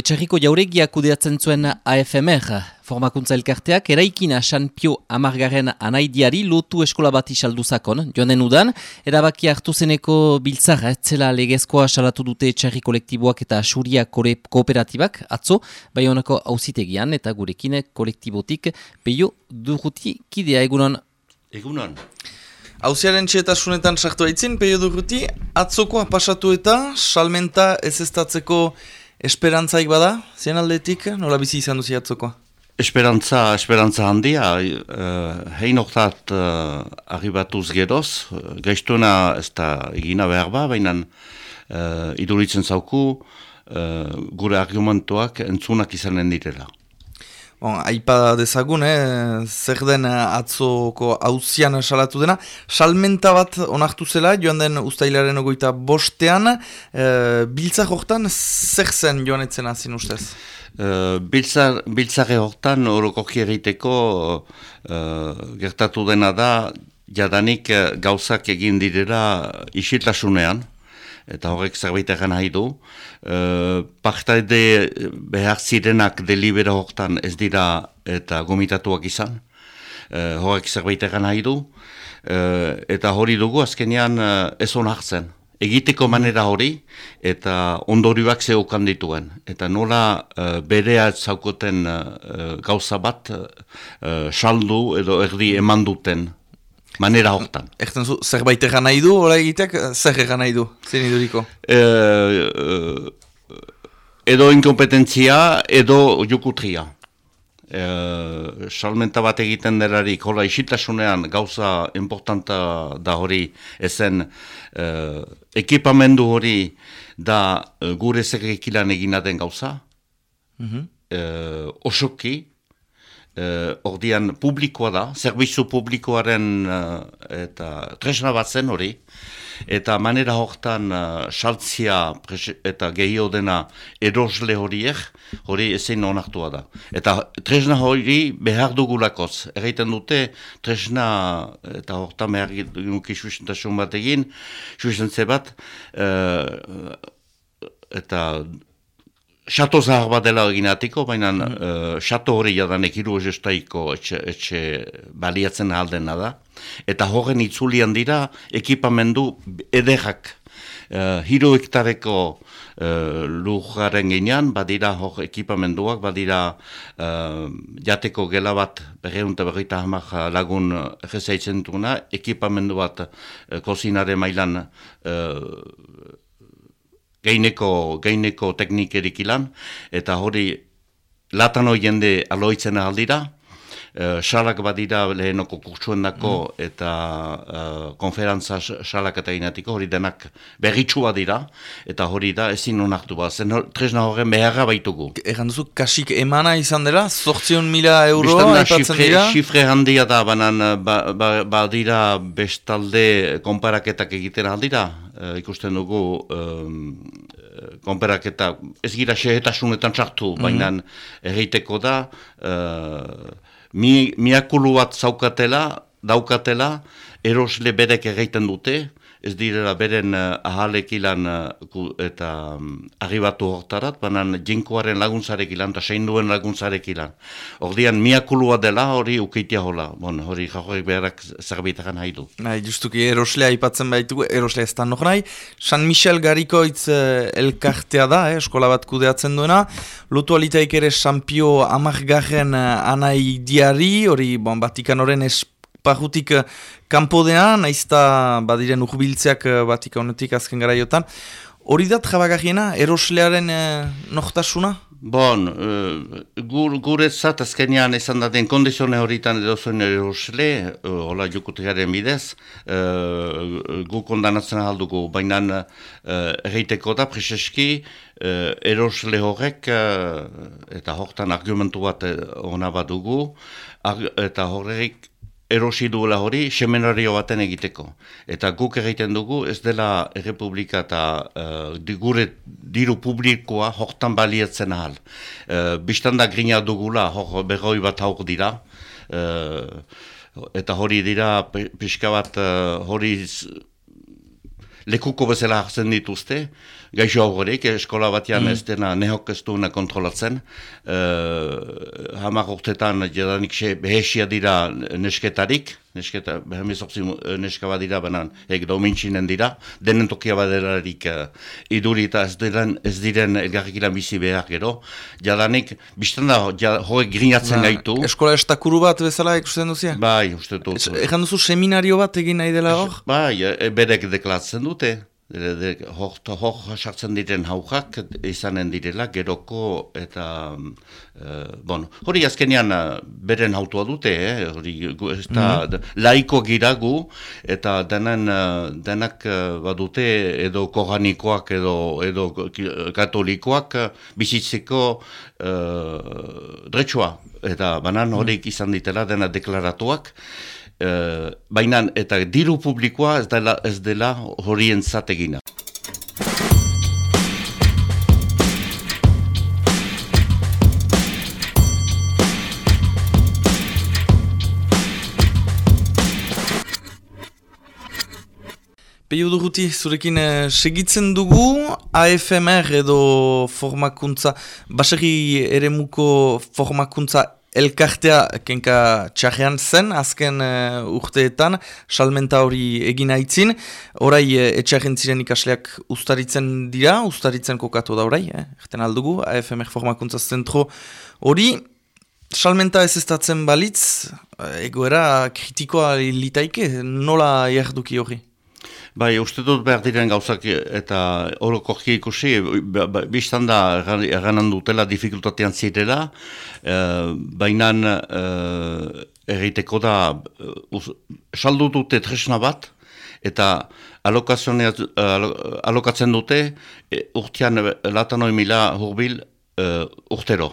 Etxarriko jauregia kudeatzen zuen AFMR, formakuntza elkarteak, eraikina San Pio amargaren anaidiari lotu eskola bat isalduzakon, joan udan, erabaki hartu zeneko biltzara, etzela legezkoa salatu dute etxarri kolektiboak eta asuria kooperatibak, atzo, bai honako hausitegian eta gurekine kolektibotik, peio durruti kidea egunon. Egunon. Hauziaren txetasunetan sartu haitzin, peio durruti, atzokoa pasatu eta salmenta ez estatzeko Esperantzaik bada, zien aldetik, nola bizi izan duzi atzokoa? Esperantza, esperantza handia, uh, hein oktat uh, arribatuz geroz, gaiztuena ez da egina behar ba, baina uh, iduritzen zauku uh, gure argumentuak entzunak izanen direla. Bon, aipa dezagun, eh? zer den atzoko hauzian salatu dena. Salmenta bat onartu zela, joan den ustailaren ogoita bostean. Eh, biltzak hortan, zer zen joan etzen azin ustez? Uh, biltzak hortan, orokoki egiteko uh, gertatu dena da, jadanik gauzak egin direla isitlasunean eta horrek zerbait egan nahi du. Uh, behar zirenak delibera hortan ez dira eta gomitatuak izan. Uh, horrek zerbait egan nahi du. eta hori dugu azkenean uh, ez onartzen. Egiteko manera hori eta ondorioak zeukan dituen. Eta nola uh, berea zaukoten gauza bat uh, saldu edo erdi eman duten manera hortan. Erten zu, zerbait egan nahi du, hori egiteak, zer egan nahi du, zen iduriko? E, e, edo inkompetentzia, edo jukutria. E, salmenta bat egiten derarik, hola isitasunean gauza importanta da hori ezen e, ekipamendu hori da gure zekekilan egina den gauza. Mm -hmm. e, osoki, Uh, ordian publikoa da, zerbizu publikoaren uh, eta tresna bat zen hori, eta manera hortan uh, saltzia eta gehiago dena erosle horiek, hori ezin onartua da. Eta tresna hori behar dugulakoz, erraiten dute tresna eta hortan behar dugu susentasun bat egin, susentze bat, uh, eta Xato zahar bat dela eginatiko, baina xato mm. uh, hori jadanek hiru estaiko etxe, etxe baliatzen aldena da. Eta horren itzulian dira ekipamendu ederrak. Uh, hiru hektareko uh, lujaren ginean, badira hor ekipamenduak, badira uh, jateko gela bat berreunta berreita hamak lagun egezaitzen duna, ekipamendu bat uh, kozinare mailan geineko, geineko teknikerik ilan, eta hori latano jende aloitzen aldira, uh, salak badira lehenoko kurtsuen dako mm. eta uh, konferantza salak eta inatiko hori denak berritxua dira eta hori da ezin onartu ba, zen tresna horren beharra baitugu. Egan duzu kasik emana izan dela, sortzion mila euroa epatzen dira? Xifre handia da, banan ba, ba, badira bestalde konparaketak egiten aldira, uh, ikusten dugu um, konperaketa ez gira xehetasunetan txartu, mm baina egiteko da mi, miakulu bat zaukatela, daukatela, erosle berek egiten dute, ez direla beren uh, ahalekilan uh, eta um, arribatu hortarat, banan jinkoaren laguntzarek ilan, eta sein duen laguntzarek ilan. Ordian, miakulua dela hori ukeitia hola, bon, hori jahoek beharak zerbitakan nahi du. Nahi, justuki eroslea aipatzen baitu, eroslea ez nok nahi. San Michel Garikoitz uh, elkartea da, eh, eskola bat kudeatzen duena. Lotu alitaik ere San Pio amargarren uh, anai diari, hori bon, Batikan horren Pajutik uh, kanpo dena, naizta badiren urbiltzeak uh, batika honetik azken garaiotan. Hori da trabagarriena, eroslearen uh, noktasuna? Bon, uh, gur, gure zat azkenean izan da kondizione horietan edo zuen erosle, hola jukutikaren bidez, uh, gu kondanatzen aldugu, baina erreiteko da preseski uh, erosle horrek, eta hortan argumentu bat hona bat dugu, eta horrek erosi duela hori semenario baten egiteko. Eta guk egiten dugu ez dela errepublika eta uh, gure diru publikoa hortan baliatzen ahal. Uh, Bistanda grina dugula hor berroi bat hauk dira. Uh, eta hori dira pixka bat uh, hori lekuko bezala hartzen dituzte. Gaixo horrek, eskola batean mm. ez dena nehok ez duena kontrolatzen. Uh, hamar urtetan jadanik behesia dira nesketarik, nesketa, behemezortzi neska bat dira, banan, eg domintxinen dira, denen tokia baderarik uh, iduri eta ez diren, ez diren elgarrikilan bizi behar gero. Jadanik, biztan da, horrek grinatzen ba, gaitu. Eskola estakuru bat bezala ikusten duzia? Bai, uste dut. Egan duzu seminario bat egin nahi dela hor? Bai, e, berek deklatzen dute hor sartzen diren haujak izanen direla, geroko eta, e, bueno, hori azkenean eh, beren autua dute, eh? hori ez da, mm -hmm. laiko giragu, eta denen, eh, denak badute edo koranikoak edo, edo katolikoak bizitzeko e, dretsua, eta banan horiek izan ditela dena deklaratuak, Uh, baina eta diru publikoa ez dela, ez dela horien zategina. Peio duguti, zurekin eh, segitzen dugu, AFMR edo formakuntza, basegi ere muko formakuntza Elkartea kenka txarrean zen, azken uh, urteetan, salmenta hori egin aitzin. Horai, uh, etxarren ziren ikasleak ustaritzen dira, ustaritzen kokatu da horai, eh? aldugu, AFMR formakuntza zentro hori. Salmenta ez ez balitz, uh, egoera kritikoa litaike, nola jarduki hori? Bai, uste dut behar diren gauzak eta horoko ikusi, biztan da erranan dutela dificultatean zirela, e, baina e, erriteko da, uh, saldu dute tresna bat, eta alokatzen dute e, urtean latanoi mila hurbil e, urtero.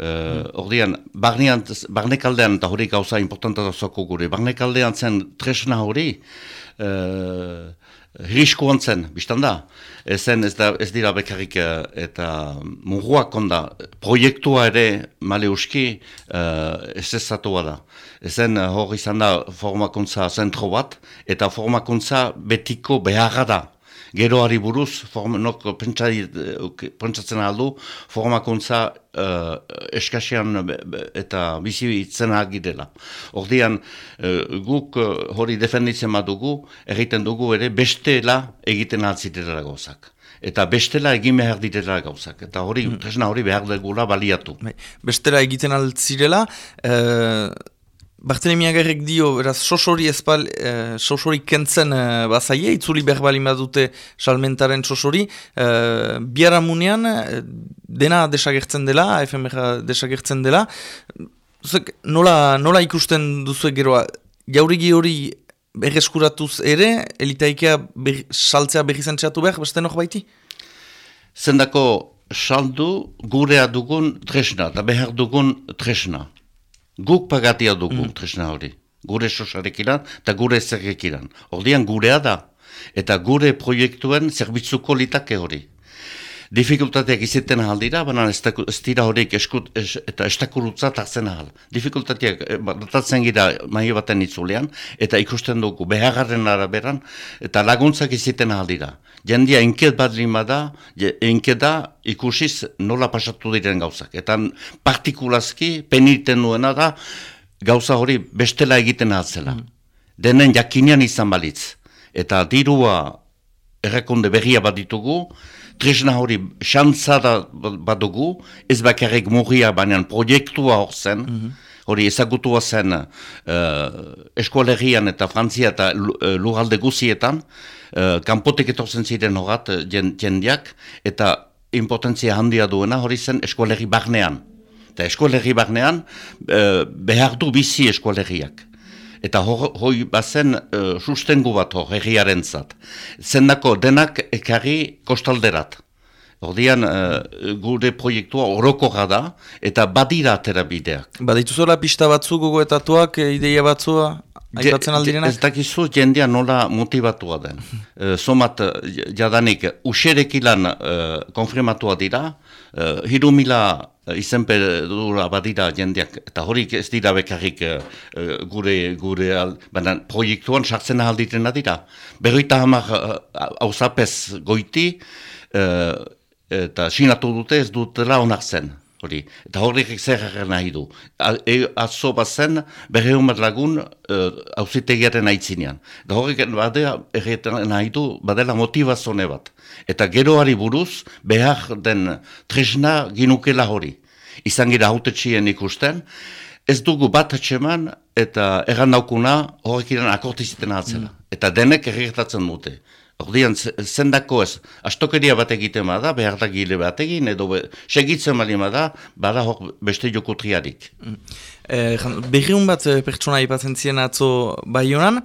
Uh, Ordian, barnekaldean, eta hori gauza importanta da zoko gure, barnekaldean zen tresna hori, riskuan zen, biztan da. Ezen ez, da, ez dira bekarrik uh, eta muguak onda proiektua ere male uski uh, ez ezatua da. Ezen hori izan da formakuntza zentro bat eta formakuntza betiko beharra da geroari buruz, nok pentsatzen aldu, formakuntza uh, eskasean eta bizi itzen agidela. Ordian, uh, guk uh, hori defenditzen badugu, egiten dugu ere bestela egiten altzitera gozak. Eta bestela egin behar ditera gauzak. Eta hori, mm. tresna hori behar dugula baliatu. Bai, bestela egiten altzirela, Bartelemi agarrek dio, beraz, sosori ezpal, eh, sosori kentzen eh, bazaie, itzuli behar bali dute salmentaren sosori, eh, biara munean, eh, dena desagertzen dela, AFMR desagertzen dela, Zek, nola, nola ikusten duzu geroa, jaurigi hori berreskuratuz ere, elitaikea ber, saltzea berrizan txatu behar, beste nok baiti? Zendako saldu gurea dugun tresna, eta behar dugun tresna. Guk pagatia dugu mm. tresna hori. Gure sosarekiran eta gure zerrekiran. Ordian gurea da. Eta gure proiektuen zerbitzuko litake hori. Difikultateak izaten ahal dira, baina ez, dira horiek eskut, eta estakurutza tartzen ahal. Difikultateak eh, datatzen gira maio baten itzulean, eta ikusten dugu behagarren araberan, eta laguntzak izaten ahal dira. Jendia enket bat lima da, enkeda ikusiz nola pasatu diren gauzak. Eta partikulazki peniten nuena da gauza hori bestela egiten ahatzela. Mm. Denen jakinean izan balitz. Eta dirua errekunde berria bat ditugu, tresna hori xantzada badugu, ez bakarrik mugia baina proiektua hor zen, mhm. hori ezagutua zen uh, eta Frantzia eta uh, lugalde guzietan, uh, kanpotek etorzen ziren horat jendiak, eta importantzia handia duena hori zen eskolerri barnean. Eta eskolerri barnean uh, behar du bizi eskolerriak eta hoi bazen uh, sustengu bat hor herriaren zat. Zendako denak ekarri kostalderat. Ordian uh, gure proiektua oroko da eta badira terabideak. Baditu zola pista batzu gogoetatuak, eh, ideia batzua? Aipatzen aldirenak? Ez dakizu jendea nola motivatua den. uh, somat jadanik userekilan uh, konfirmatua dira, uh, hiru mila izenpedura badira jendeak, eta horik ez dira bekarrik uh, gure, gure al, baina proiektuan sartzen ahalditen dira. Berroita hamar uh, goiti, eh, eta sinatu dute ez dutela onartzen. Hori. Eta horrek zer nahi du. A, e, atzo bat zen, berre lagun hauzitegiaren uh, aitzinean. Eta horrek badea, erretan nahi du, badela motivazone bat. Eta geroari buruz, behar den tresna ginukela hori. Izan gira haute ikusten, ez dugu bat atxeman, eta erran daukuna horrek iran akortiziten atzela. Mm. Eta denek erretatzen dute. Ordian, zendako ez, astokeria bat egiten bada, behar da gile bat egin, edo be, segitzen bali bada, bada hor beste jokutriarik. Mm. Eh, bat eh, pertsona ipatzen ziren atzo bai honan,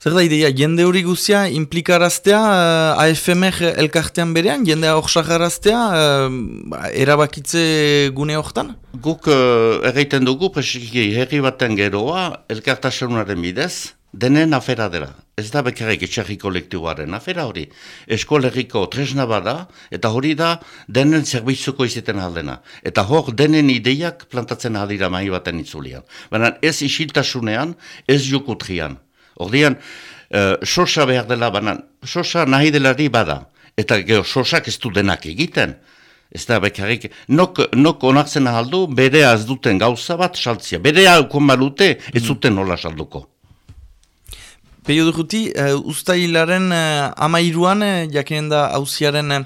zer da ideia, jende hori guzia implikaraztea eh, AFMR elkartean berean, jende hor sakaraztea, eh, erabakitze gune horretan? Guk eh, erreiten dugu, presiki herri baten geroa, elkartasunaren bidez, denen afera dela. Ez da bekarrik etxarri kolektiboaren afera hori. Eskolegiko tresna bada, eta hori da denen zerbitzuko izaten aldena. Eta hor denen ideiak plantatzen aldira mahi baten itzulian. Baina ez isiltasunean, ez jukutrian. Hordian, uh, sosa behar dela, baina sosa nahi delari bada. Eta geho, sosak ez du denak egiten. Ez da bekarrik, nok, nok onartzen ahaldu, bere az duten gauza bat saltzia. Bere hau balute, ez mm. zuten nola salduko. Peio duguti, uh, ustailaren uh, amairuan, uh, jakenen da hauziaren